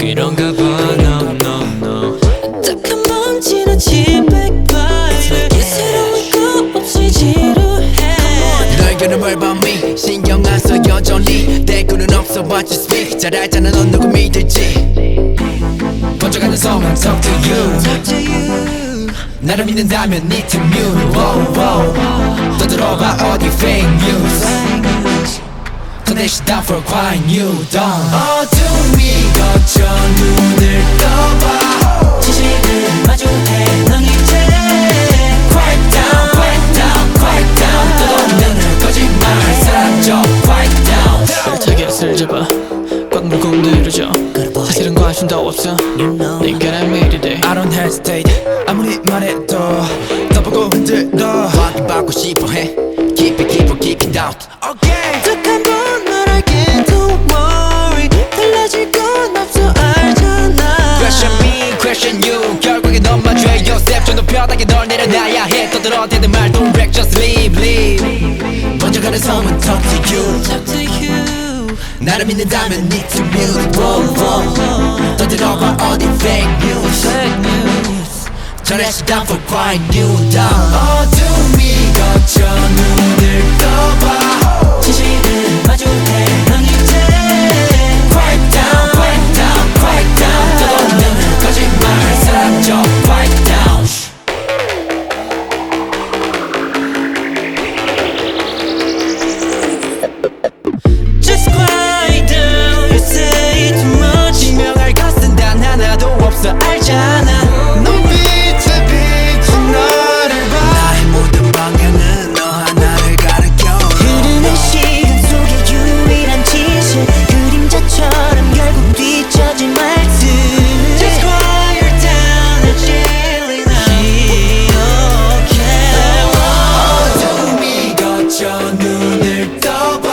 그런가 봐 no no no 딱 한 번 지나친 백발을 새로운 거 없이 지루해 너에게는 뭘 밤이 신경 안 써 여전히 대꾸는 없어 but you speak 잘 알잖아 넌 누구 믿을지 번져가는 소문 talk to you Talk to you 나를 믿는다면 need to mute wow, wow. 떠들어봐 어디 fake news 더 내시 down for quiet new dawn 어둠이 걷죠 눈을 떠봐. 진실을 마주해 넌 이제 quiet down quiet down quiet down. 떠도는 거짓말 사라져 quiet down. 타겟을 잡아 꽉 물고 흔들어줘 사실은 관심 도 없어. You know. 네가 날 믿으래 I don't hesitate. 아무리 말해도 떠보고 흔들어 들어 대든 말 Don't wreck just leave leave 번져가는 소문 talk to you Talk to you 나를 믿는다면 need to mute wow, wow. 떠들어봐 어디 fake news Fake news 전해시 down for quiet new dawn 어둠이 눈을 떠봐